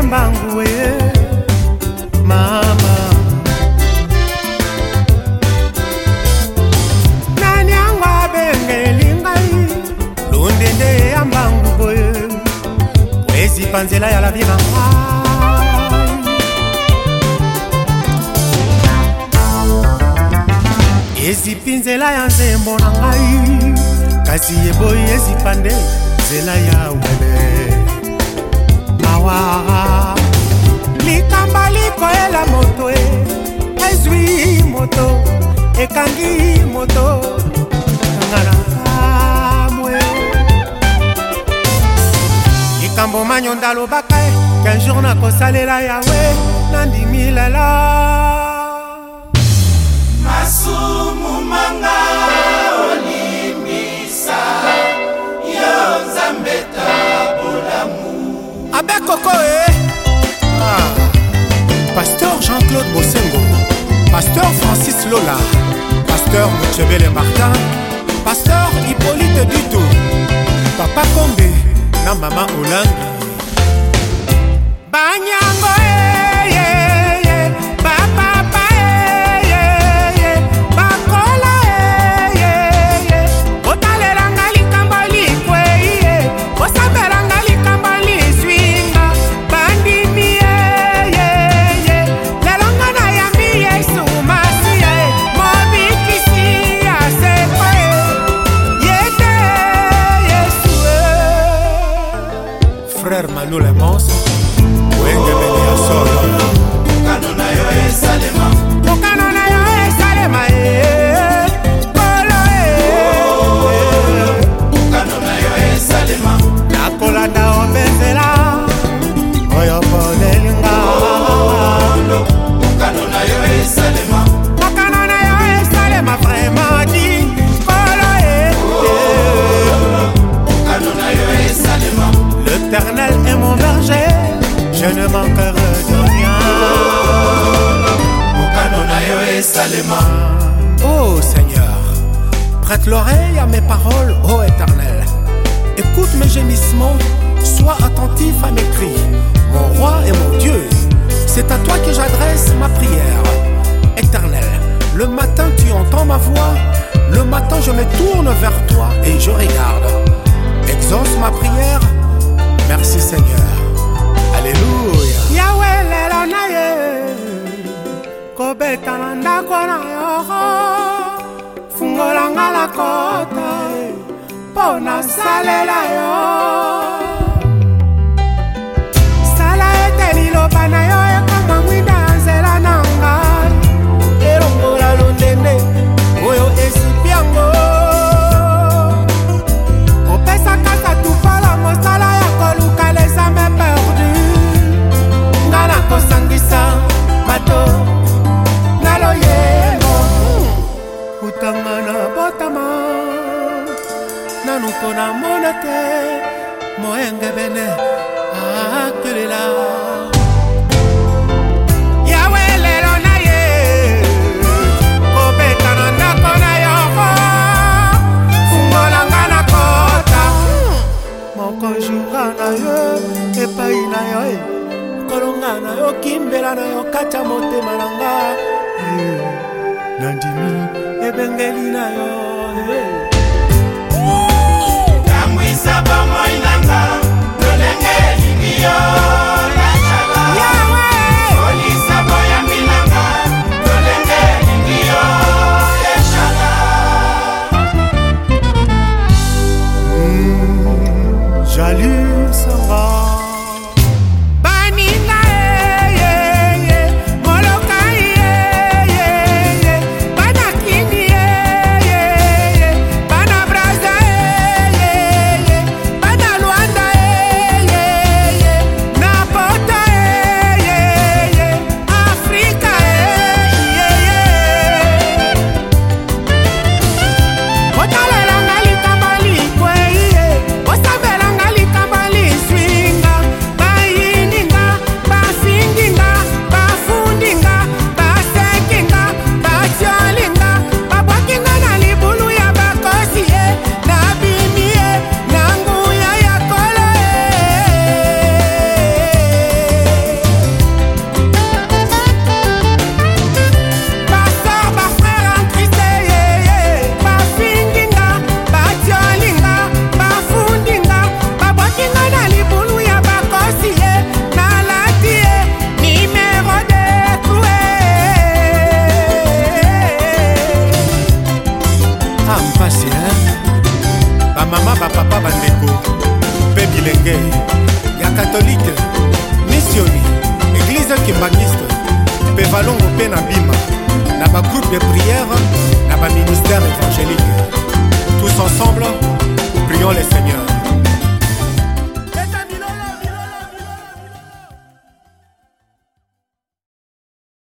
ya mbangu e mama nani yango abengeli ngai lundende ya mbangu boye poezipa nzela ya labie na ngai ezipi nzela ya nzembo na ngai kasi eboyi ezipa nde nzela ya wele mawa likamba likoyela moto e ezwi moto ekangi moto kangana kamwe likambo manyonda alobaka e qu'un jour nakosalela yawe nandimi lelo pasteur Mutchebele Martin pasteur Hippolyte Duto papa Kombe na mama Olangi banyango nous les monstres Oh Seigneur, prête l'oreille à mes paroles, ô Éternel. Écoute mes gémissements, sois attentif à mes cris. Mon roi et mon Dieu, c'est à toi que j'adresse ma prière. Éternel, le matin tu entends ma voix, le matin je me tourne vers toi et je regarde. Exauce ma prière. Merci Seigneur. kobeta na ndako na yoko fungolanga na kota mpo nasalela yo namona te moyengebene akelela yawe lelo na ye kobeta na ndako na yoko fungolanga na kota mokonjura na yo epai na yo e, kolonga na yo kimbela na yo kati ya motema na nga e. nandimi ebengeli na yo e. Les ya missionnaires, églises qui kimbaniste mpe valongo mpe na bima na de prière na ministère évangélique tous ensemble prions les